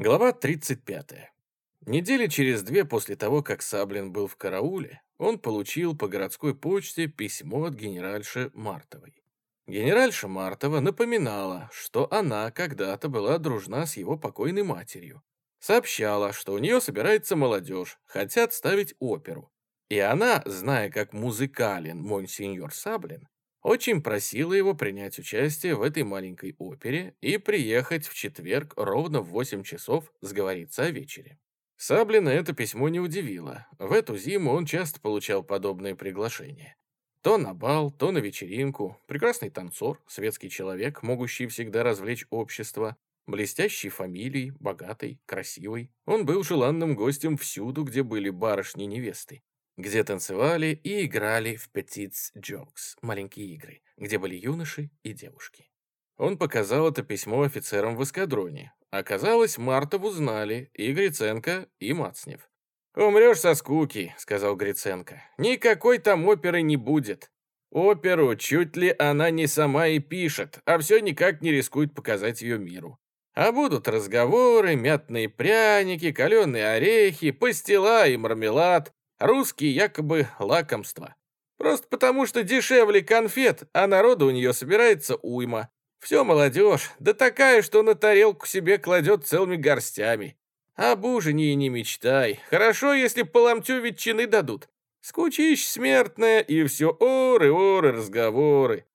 Глава 35. Недели через две после того, как Саблин был в карауле, он получил по городской почте письмо от генеральши Мартовой. Генеральша Мартова напоминала, что она когда-то была дружна с его покойной матерью. Сообщала, что у нее собирается молодежь, хотят ставить оперу. И она, зная, как музыкален монсеньор Саблин, очень просила его принять участие в этой маленькой опере и приехать в четверг ровно в 8 часов сговориться о вечере. Саблина это письмо не удивило. В эту зиму он часто получал подобные приглашения. То на бал, то на вечеринку. Прекрасный танцор, светский человек, могущий всегда развлечь общество. Блестящей фамилией, богатый, красивый. Он был желанным гостем всюду, где были барышни-невесты где танцевали и играли в «Petits Jokes» — маленькие игры, где были юноши и девушки. Он показал это письмо офицерам в эскадроне. Оказалось, Мартову знали и Гриценко, и Мацнев. «Умрешь со скуки», — сказал Гриценко. «Никакой там оперы не будет. Оперу чуть ли она не сама и пишет, а все никак не рискует показать ее миру. А будут разговоры, мятные пряники, каленые орехи, пастила и мармелад, Русские якобы лакомства. Просто потому, что дешевле конфет, а народу у нее собирается уйма. Все молодежь, да такая, что на тарелку себе кладет целыми горстями. Об ужине и не мечтай. Хорошо, если по ломтю ветчины дадут. Скучищ смертная, и все оры-оры разговоры.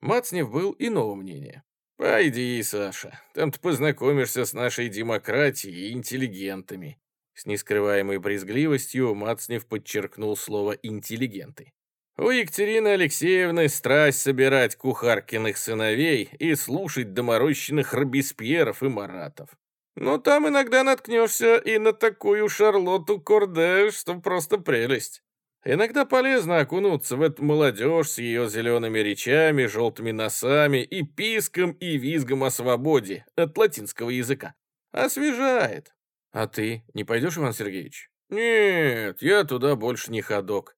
Мацнев был иного мнения. «Пойди, Саша, там ты познакомишься с нашей демократией и интеллигентами. С нескрываемой брезгливостью Мацнев подчеркнул слово «интеллигенты». У Екатерины Алексеевны страсть собирать кухаркиных сыновей и слушать доморощенных Робеспьеров и Маратов. Но там иногда наткнешься и на такую Шарлотту Корде, что просто прелесть. Иногда полезно окунуться в эту молодежь с ее зелеными речами, желтыми носами и писком и визгом о свободе от латинского языка. Освежает. «А ты не пойдешь, Иван Сергеевич?» «Нет, я туда больше не ходок».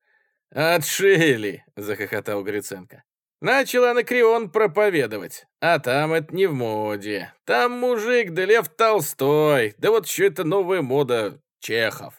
«Отшили!» — захохотал Гриценко. «Начал Анакреон проповедовать, а там это не в моде. Там мужик, да Лев Толстой, да вот еще это новая мода Чехов.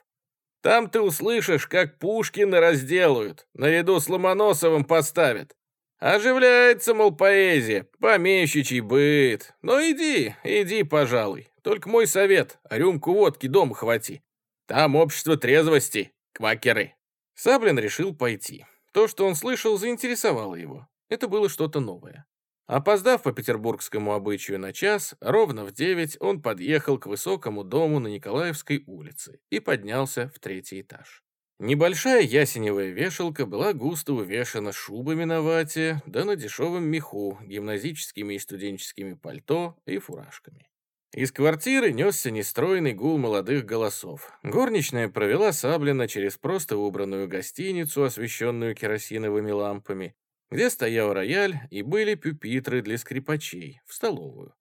Там ты услышишь, как Пушкина разделают, наряду с Ломоносовым поставят. Оживляется, мол, поэзия, помещичий быт. Ну иди, иди, пожалуй. Только мой совет, рюмку водки дома хвати. Там общество трезвости, квакеры». Саблин решил пойти. То, что он слышал, заинтересовало его. Это было что-то новое. Опоздав по петербургскому обычаю на час, ровно в девять он подъехал к высокому дому на Николаевской улице и поднялся в третий этаж. Небольшая ясеневая вешалка была густо увешана шубами на вате, да на дешевом меху, гимназическими и студенческими пальто и фуражками. Из квартиры несся нестройный гул молодых голосов. Горничная провела Саблина через просто убранную гостиницу, освещенную керосиновыми лампами, где стоял рояль и были пюпитры для скрипачей, в столовую.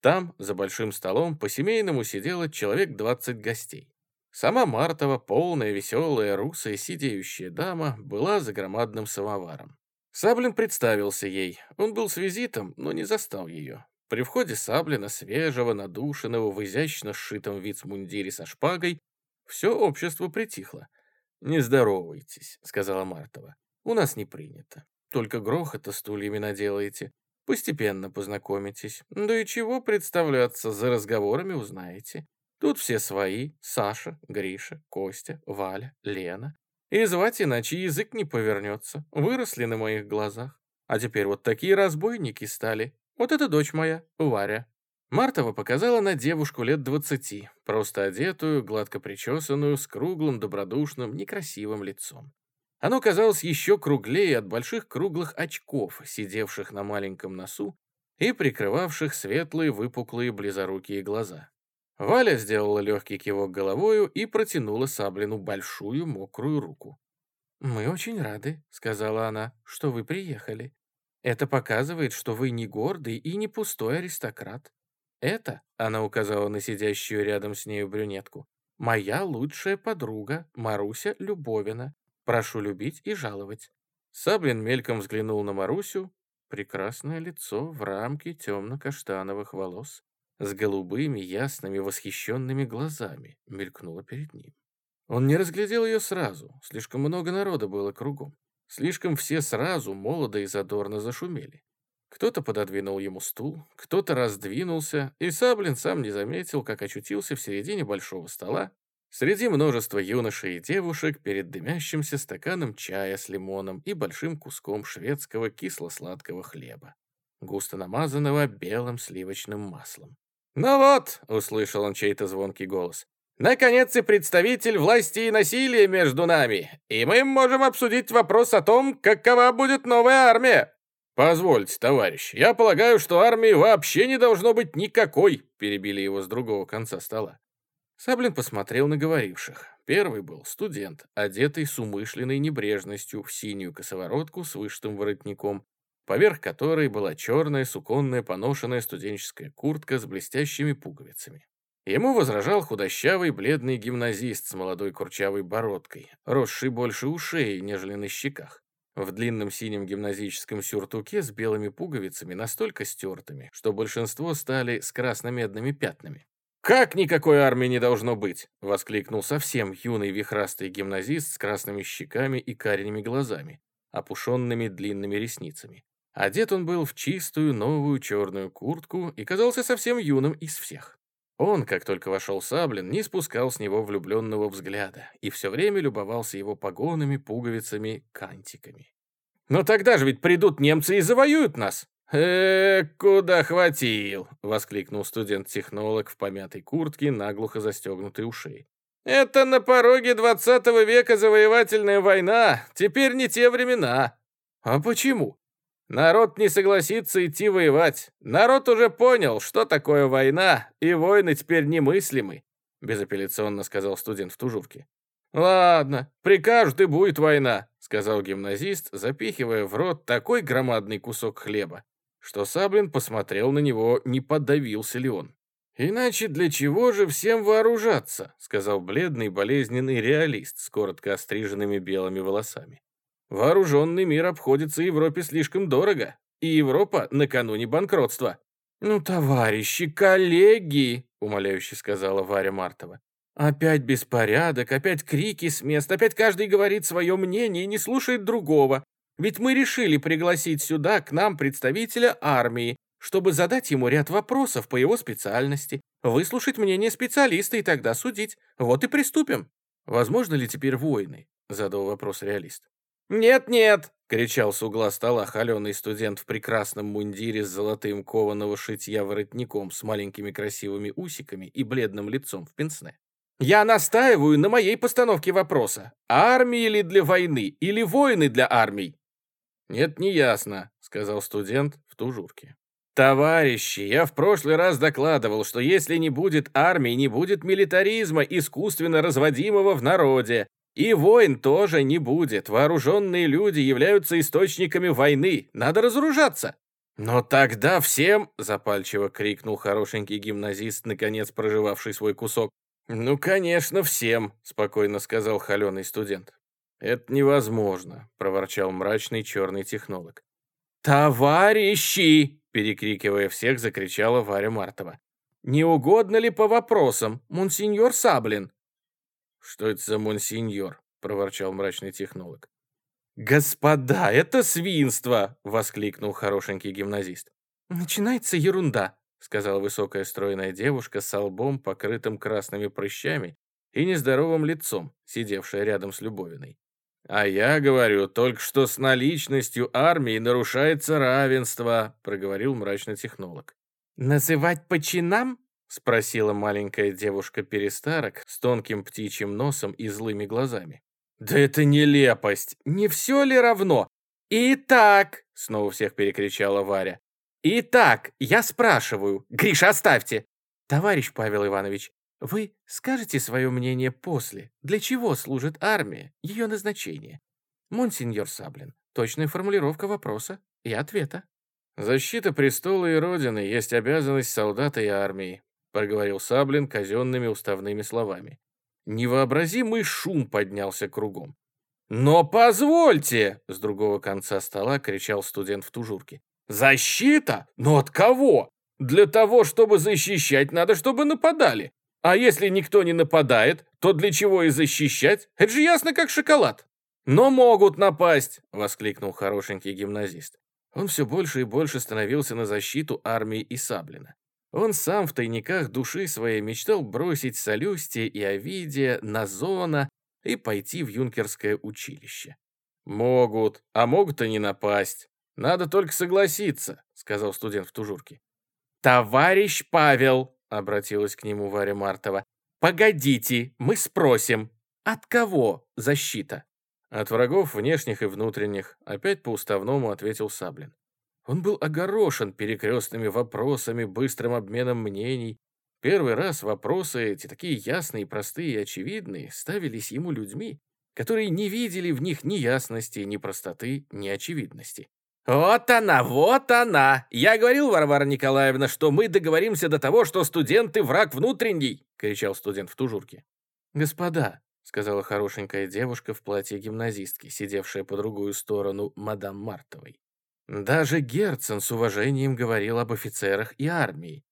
Там, за большим столом, по-семейному сидело человек двадцать гостей. Сама Мартова, полная, веселая, русая, сидеющая дама, была за громадным самоваром. Саблин представился ей. Он был с визитом, но не застал ее. При входе Саблина, свежего, надушенного, в изящно сшитом вицмундире со шпагой, все общество притихло. «Не здоровайтесь», — сказала Мартова. «У нас не принято. Только грохота стульями наделаете. Постепенно познакомитесь. Да и чего представляться, за разговорами узнаете. Тут все свои — Саша, Гриша, Костя, Валя, Лена. И звать иначе язык не повернется. Выросли на моих глазах. А теперь вот такие разбойники стали. Вот это дочь моя, Варя». Мартова показала на девушку лет двадцати, просто одетую, гладко причесанную, с круглым, добродушным, некрасивым лицом. Оно казалось еще круглее от больших круглых очков, сидевших на маленьком носу и прикрывавших светлые, выпуклые, близорукие глаза. Валя сделала легкий кивок головою и протянула Саблину большую мокрую руку. «Мы очень рады», — сказала она, — «что вы приехали. Это показывает, что вы не гордый и не пустой аристократ. Это, она указала на сидящую рядом с нею брюнетку, моя лучшая подруга, Маруся Любовина. Прошу любить и жаловать. Саблин мельком взглянул на Марусю. Прекрасное лицо в рамке темно-каштановых волос. С голубыми, ясными, восхищенными глазами, мелькнула перед ним. Он не разглядел ее сразу, слишком много народа было кругом. Слишком все сразу молодо и задорно зашумели. Кто-то пододвинул ему стул, кто-то раздвинулся, и Саблин сам не заметил, как очутился в середине большого стола, среди множества юношей и девушек перед дымящимся стаканом чая с лимоном и большим куском шведского кисло-сладкого хлеба, густо намазанного белым сливочным маслом. «Ну вот», — услышал он чей-то звонкий голос, «наконец и представитель власти и насилия между нами, и мы можем обсудить вопрос о том, какова будет новая армия». «Позвольте, товарищ, я полагаю, что армии вообще не должно быть никакой», перебили его с другого конца стола. Саблин посмотрел на говоривших. Первый был студент, одетый с умышленной небрежностью в синюю косоворотку с вышитым воротником, поверх которой была черная суконная поношенная студенческая куртка с блестящими пуговицами. Ему возражал худощавый бледный гимназист с молодой курчавой бородкой, росший больше ушей, нежели на щеках в длинном синем гимназическом сюртуке с белыми пуговицами, настолько стертыми, что большинство стали с красно-медными пятнами. «Как никакой армии не должно быть!» — воскликнул совсем юный вихрастый гимназист с красными щеками и карими глазами, опушенными длинными ресницами. Одет он был в чистую новую черную куртку и казался совсем юным из всех. Он, как только вошел Саблин, не спускал с него влюбленного взгляда и все время любовался его погонами, пуговицами, кантиками. «Но тогда же ведь придут немцы и завоюют нас!» «Э, куда хватил!» — воскликнул студент-технолог в помятой куртке, наглухо застегнутой ушей. «Это на пороге двадцатого века завоевательная война, теперь не те времена». «А почему?» Народ не согласится идти воевать. Народ уже понял, что такое война, и войны теперь немыслимы», — безапелляционно сказал студент в тужурке. «Ладно, прикажут и будет война», — сказал гимназист, запихивая в рот такой громадный кусок хлеба, что Саблин посмотрел на него, не подавился ли он. «Иначе для чего же всем вооружаться?» — сказал бледный болезненный реалист с коротко остриженными белыми волосами. Вооруженный мир обходится Европе слишком дорого, и Европа накануне банкротства. «Ну, товарищи, коллеги!» — умоляюще сказала Варя Мартова. «Опять беспорядок, опять крики с мест, опять каждый говорит свое мнение и не слушает другого. Ведь мы решили пригласить сюда к нам представителя армии, чтобы задать ему ряд вопросов по его специальности, выслушать мнение специалиста и тогда судить. Вот и приступим». «Возможно ли теперь войны?» — задал вопрос реалист. «Нет-нет!» — кричал с угла стола холеный студент в прекрасном мундире с золотым кованого шитья воротником с маленькими красивыми усиками и бледным лицом в пенсне. «Я настаиваю на моей постановке вопроса. Армии ли для войны или войны для армий?» «Нет, не ясно», — сказал студент в тужурке. «Товарищи, я в прошлый раз докладывал, что если не будет армии, не будет милитаризма, искусственно разводимого в народе. И войн тоже не будет. Вооруженные люди являются источниками войны. Надо разоружаться. Но тогда всем, запальчиво крикнул хорошенький гимназист, наконец проживавший свой кусок. Ну, конечно, всем, спокойно сказал холеный студент. Это невозможно, проворчал мрачный черный технолог. «Товарищи!» — перекрикивая всех, закричала Варя Мартова. «Не угодно ли по вопросам, монсеньор Саблин?» «Что это за монсеньор?» — проворчал мрачный технолог. «Господа, это свинство!» — воскликнул хорошенький гимназист. «Начинается ерунда», — сказала высокая стройная девушка с лбом, покрытым красными прыщами и нездоровым лицом, сидевшая рядом с Любовиной. «А я говорю, только что с наличностью армии нарушается равенство», — проговорил мрачный технолог. «Называть по чинам?» — спросила маленькая девушка-перестарок с тонким птичьим носом и злыми глазами. «Да это нелепость! Не все ли равно?» «Итак!» — снова всех перекричала Варя. «Итак, я спрашиваю. Гриша, оставьте!» «Товарищ Павел Иванович, вы скажете свое мнение после? Для чего служит армия? Ее назначение?» «Монсеньор Саблин, точная формулировка вопроса и ответа». «Защита престола и Родины есть обязанность солдата и армии проговорил Саблин казенными уставными словами. Невообразимый шум поднялся кругом. «Но позвольте!» — с другого конца стола кричал студент в тужурке. «Защита? Но от кого? Для того, чтобы защищать, надо, чтобы нападали. А если никто не нападает, то для чего и защищать? Это же ясно, как шоколад. Но могут напасть, воскликнул хорошенький гимназист. Он все больше и больше становился на защиту армии и Саблина. Он сам в тайниках души своей мечтал бросить Солюстия и Овидия на зона и пойти в юнкерское училище. «Могут, а могут и не напасть. Надо только согласиться», — сказал студент в тужурке. «Товарищ Павел», — обратилась к нему Варя Мартова, «погодите, мы спросим, от кого защита?» «От врагов внешних и внутренних», — опять по уставному ответил Саблин. Он был огорошен перекрестными вопросами, быстрым обменом мнений. Первый раз вопросы эти, такие ясные, простые и очевидные, ставились ему людьми, которые не видели в них ни ясности, ни простоты, ни очевидности. «Вот она, вот она! Я говорил, Варвара Николаевна, что мы договоримся до того, что студенты — враг внутренний!» — кричал студент в тужурке. «Господа», — сказала хорошенькая девушка в платье гимназистки, сидевшая по другую сторону мадам Мартовой. Даже Герцен с уважением говорил об офицерах и армии.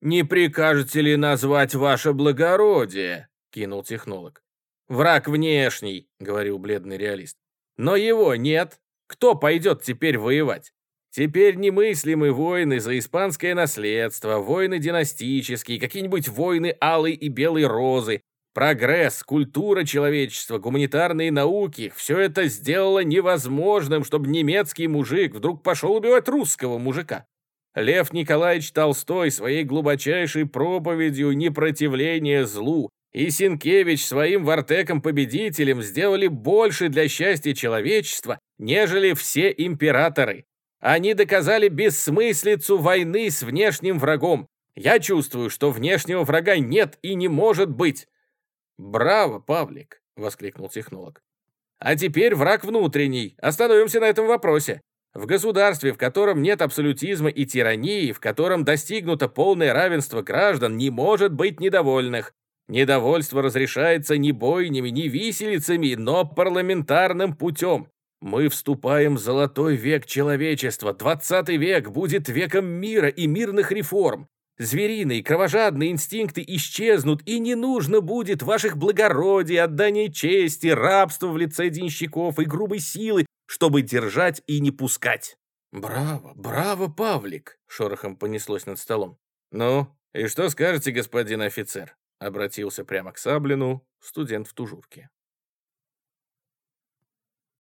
«Не прикажете ли назвать ваше благородие?» — кинул технолог. «Враг внешний», — говорил бледный реалист. «Но его нет. Кто пойдет теперь воевать? Теперь немыслимы войны за испанское наследство, войны династические, какие-нибудь войны алой и белой розы, Прогресс, культура человечества, гуманитарные науки – все это сделало невозможным, чтобы немецкий мужик вдруг пошел убивать русского мужика. Лев Николаевич Толстой своей глубочайшей проповедью непротивления злу и Сенкевич своим вартеком-победителем сделали больше для счастья человечества, нежели все императоры. Они доказали бессмыслицу войны с внешним врагом. Я чувствую, что внешнего врага нет и не может быть. «Браво, Павлик!» — воскликнул технолог. «А теперь враг внутренний. Остановимся на этом вопросе. В государстве, в котором нет абсолютизма и тирании, в котором достигнуто полное равенство граждан, не может быть недовольных. Недовольство разрешается не бойнями, не виселицами, но парламентарным путем. Мы вступаем в золотой век человечества. Двадцатый век будет веком мира и мирных реформ. Звериные, кровожадные инстинкты исчезнут, и не нужно будет ваших благородий, отдания чести, рабства в лице денщиков и грубой силы, чтобы держать и не пускать. «Браво, браво, Павлик!» — шорохом понеслось над столом. «Ну, и что скажете, господин офицер?» — обратился прямо к Саблину студент в тужурке.